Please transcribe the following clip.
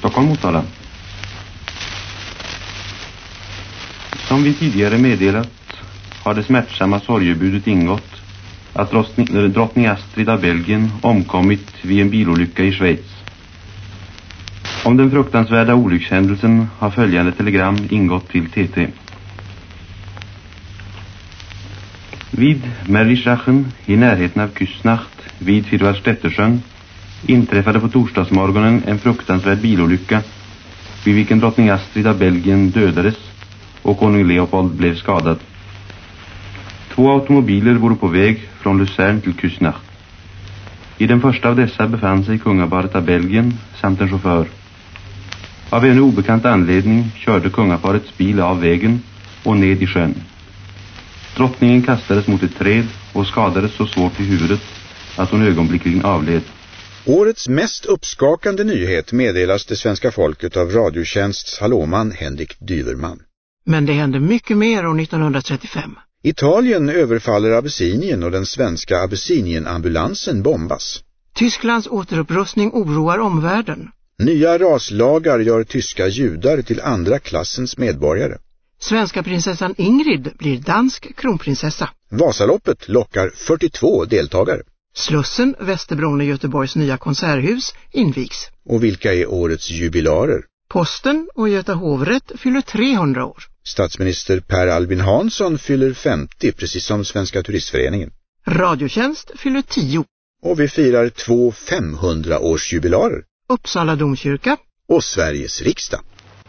Stockholm Motala. Som vi tidigare meddelat har det smärtsamma sorgebudet ingått att eh, drottning, Astrid av Belgien omkommit vid en bilolycka i Schweiz. Om den fruktansvärda olyckshändelsen har följande telegram ingått till TT. Vid Merlischachen i närheten av Küsnacht vid Firvalstedtersjön inträffade på torsdagsmorgonen en fruktansvärd bilolycka vid vilken drottning Astrid av Belgien dödades och konung Leopold blev skadad. Två automobiler vore på väg från Lucerne till Küsnacht. I den första av dessa befann sig kungaparet av Belgien samt en chaufför. Av ännu obekant anledning körde kungaparets bil av vägen och ned i sjön. Drottningen kastades mot ett träd och skadades så svårt i huvudet att hon ögonblickligen avled. Årets mest uppskakande nyhet meddelas det svenska folket av radiotjänsts hallåman Henrik Dyverman. Men det hände mycket mer år 1935. Italien överfaller Abessinien och den svenska Abessinien-ambulansen bombas. Tysklands återupprustning oroar omvärlden. Nya raslagar gör tyska judar till andra klassens medborgare. Svenska prinsessan Ingrid blir dansk kronprinsessa. Vasaloppet lockar 42 deltagare. Slussen, Västerbron och Göteborgs nya konserthus invigs. Och vilka är årets jubilarer? Posten och Göta hovrätt fyller 300 år. Statsminister Per Albin Hansson fyller 50, precis som Svenska turistföreningen. Radiotjänst fyller 10. Och vi firar två 500-årsjubilarer. Uppsala domkyrka. Och Sveriges riksdag.